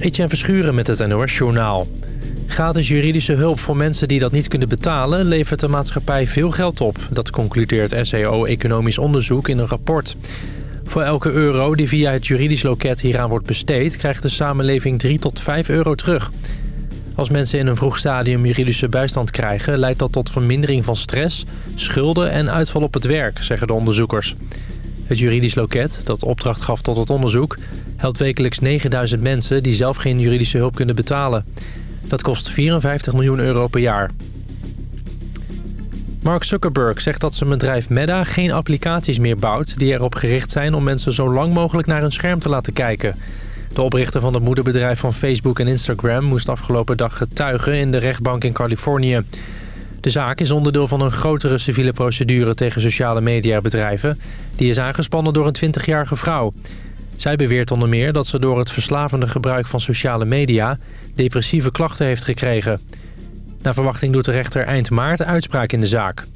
Etienne Verschuren met het NOS Journaal. Gratis juridische hulp voor mensen die dat niet kunnen betalen... levert de maatschappij veel geld op. Dat concludeert SEO Economisch Onderzoek in een rapport. Voor elke euro die via het juridisch loket hieraan wordt besteed... krijgt de samenleving 3 tot 5 euro terug. Als mensen in een vroeg stadium juridische bijstand krijgen... leidt dat tot vermindering van stress, schulden en uitval op het werk, zeggen de onderzoekers. Het juridisch loket, dat opdracht gaf tot het onderzoek... helpt wekelijks 9000 mensen die zelf geen juridische hulp kunnen betalen. Dat kost 54 miljoen euro per jaar. Mark Zuckerberg zegt dat zijn bedrijf Meta geen applicaties meer bouwt... die erop gericht zijn om mensen zo lang mogelijk naar hun scherm te laten kijken. De oprichter van het moederbedrijf van Facebook en Instagram... moest afgelopen dag getuigen in de rechtbank in Californië. De zaak is onderdeel van een grotere civiele procedure tegen sociale mediabedrijven. Die is aangespannen door een 20-jarige vrouw. Zij beweert onder meer dat ze door het verslavende gebruik van sociale media... depressieve klachten heeft gekregen. Naar verwachting doet de rechter eind maart uitspraak in de zaak.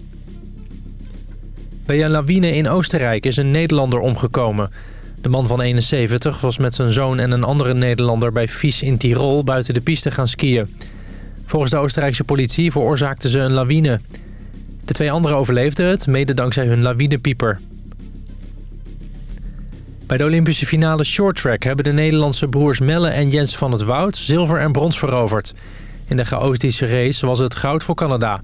Bij een lawine in Oostenrijk is een Nederlander omgekomen. De man van 71 was met zijn zoon en een andere Nederlander bij Fies in Tirol buiten de piste gaan skiën. Volgens de Oostenrijkse politie veroorzaakten ze een lawine. De twee anderen overleefden het, mede dankzij hun lawinepieper. Bij de Olympische finale shorttrack hebben de Nederlandse broers Melle en Jens van het Woud zilver en brons veroverd. In de chaotische race was het goud voor Canada.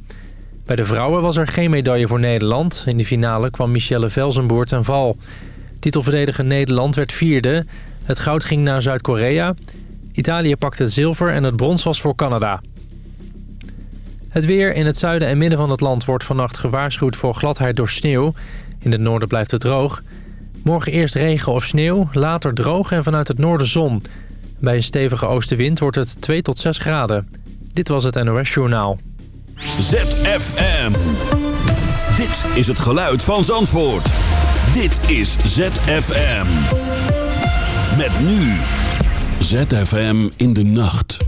Bij de vrouwen was er geen medaille voor Nederland. In de finale kwam Michelle Velzenboer ten val. Titelverdediger Nederland werd vierde. Het goud ging naar Zuid-Korea. Italië pakte het zilver en het brons was voor Canada. Het weer in het zuiden en midden van het land wordt vannacht gewaarschuwd voor gladheid door sneeuw. In het noorden blijft het droog. Morgen eerst regen of sneeuw, later droog en vanuit het noorden zon. Bij een stevige oostenwind wordt het 2 tot 6 graden. Dit was het NOS Journaal. ZFM. Dit is het geluid van Zandvoort. Dit is ZFM. Met nu. ZFM in de nacht.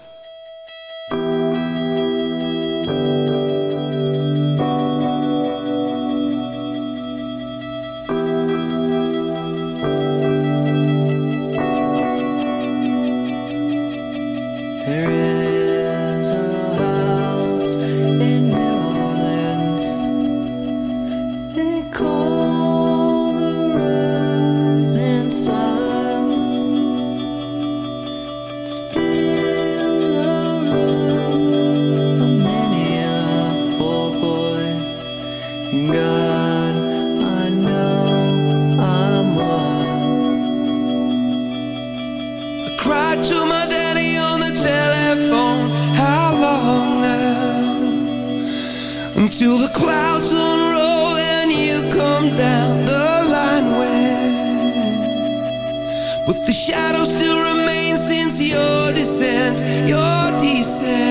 But the shadow still remains since your descent, your descent.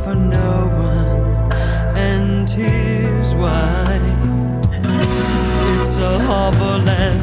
a harbor land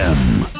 ZFM.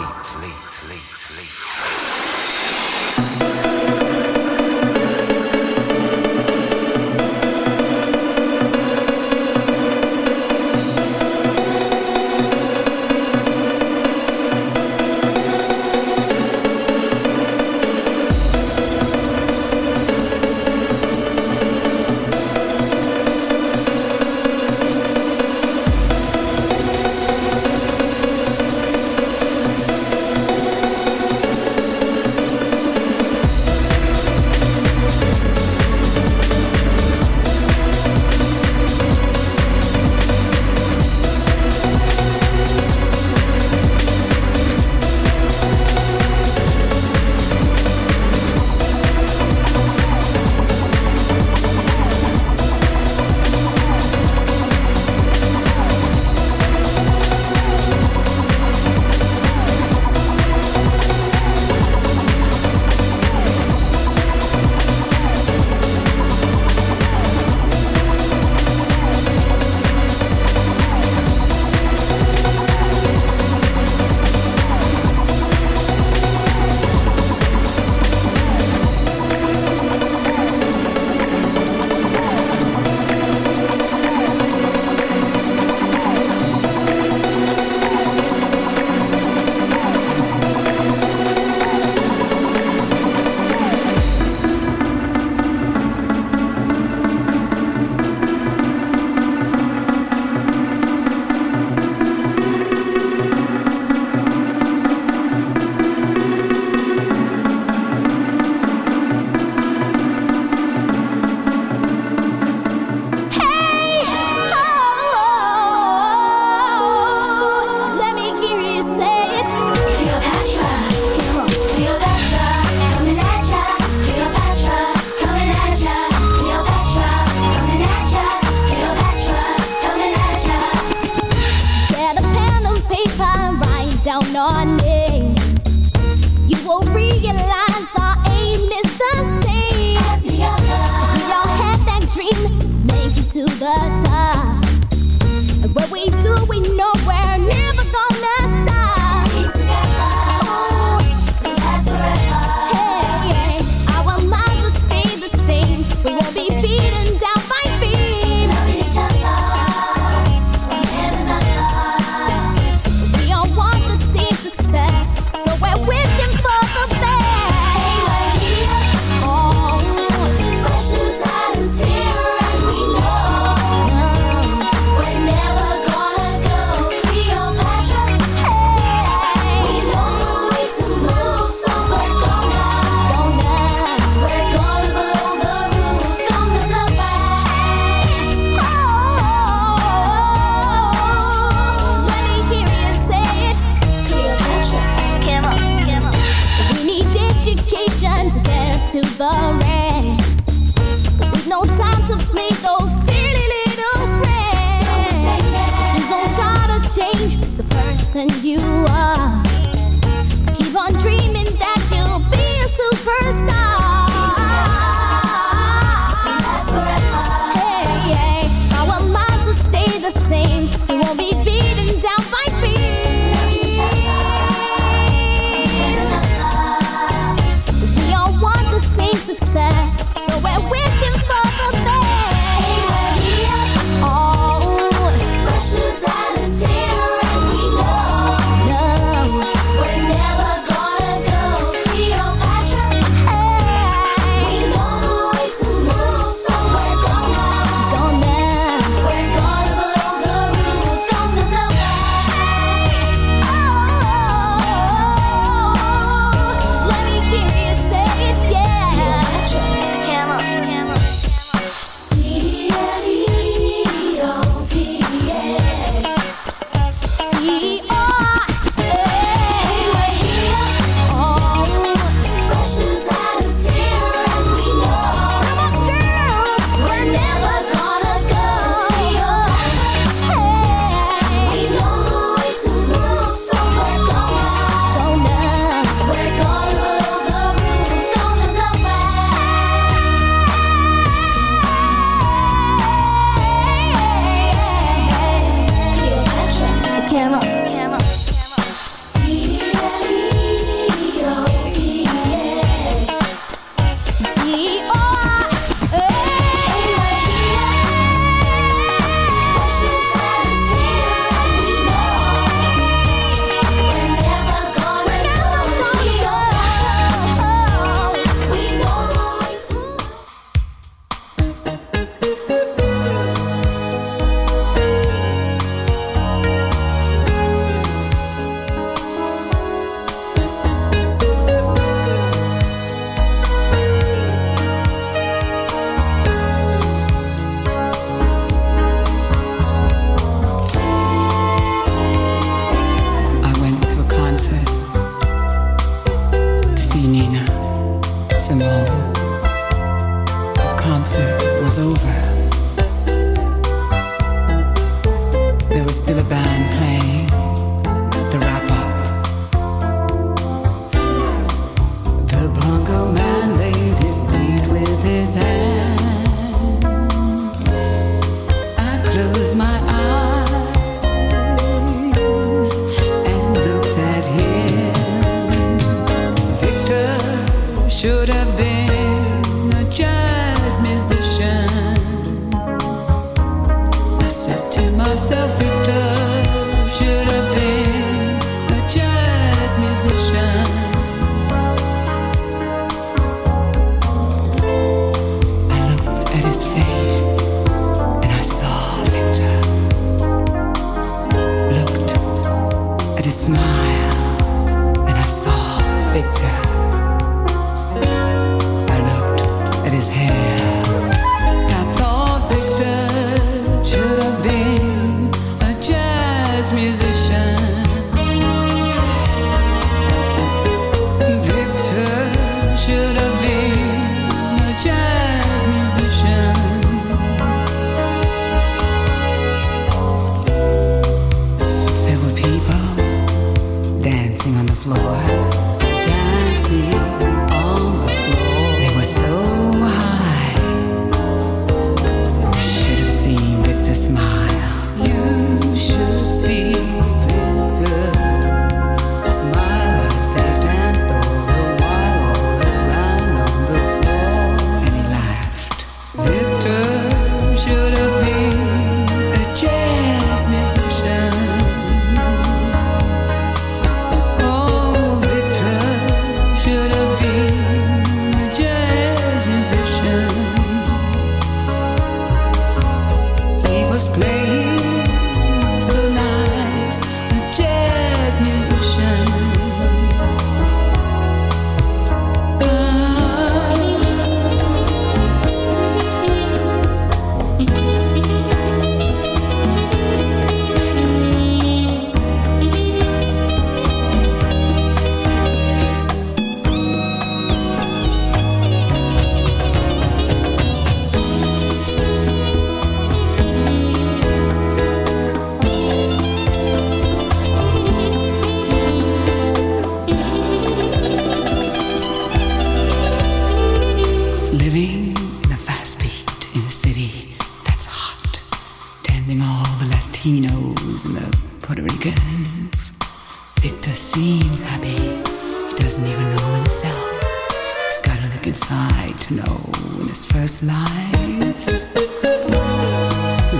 victor. Latinos and the Puerto Ricans. Victor seems happy. He doesn't even know himself. He's gotta look inside to know in his first life.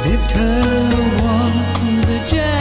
Victor was a jazz.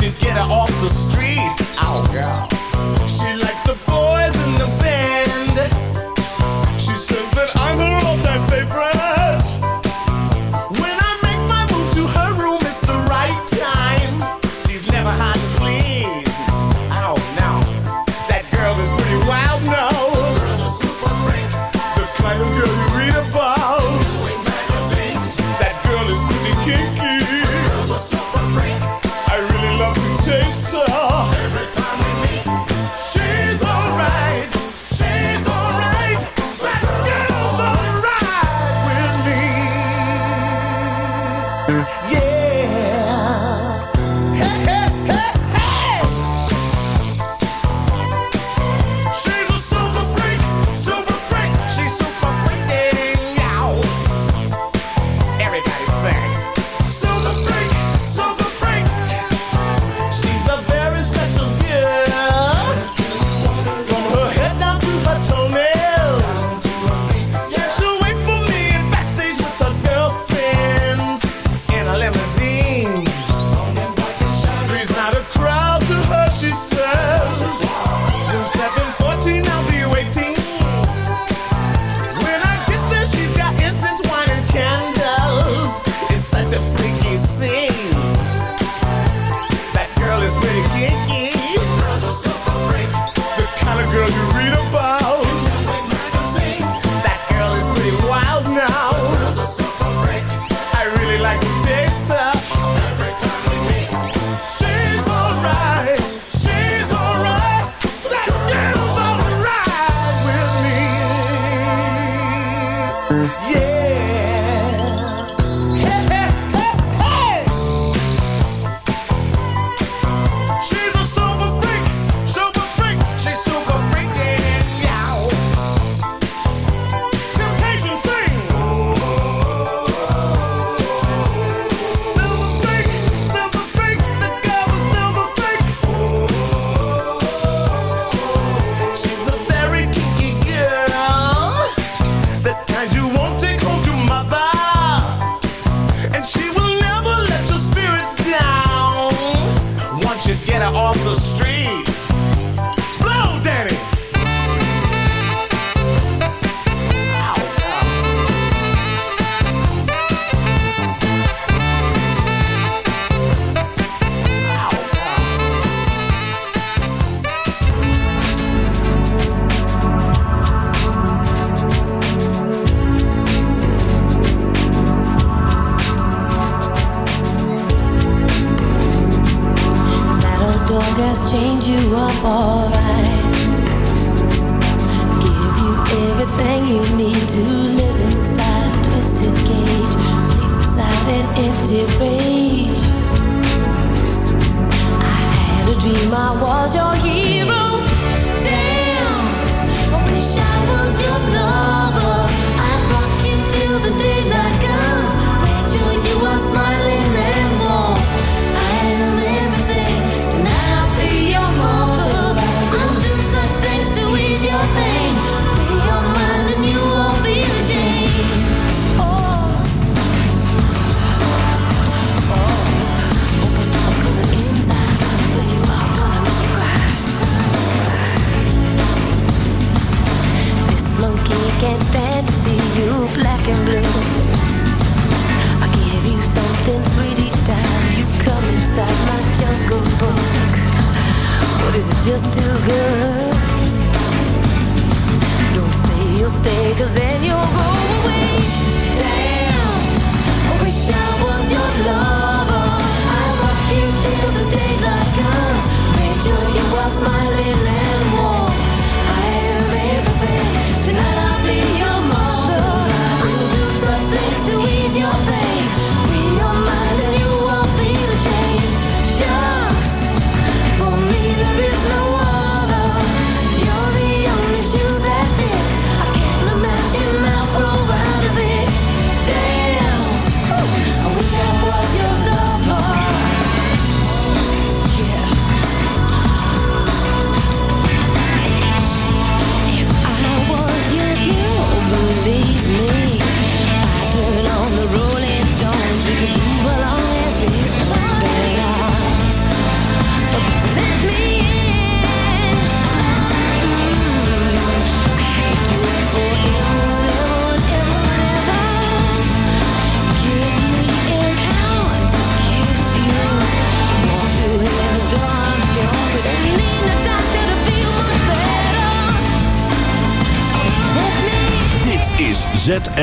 dancing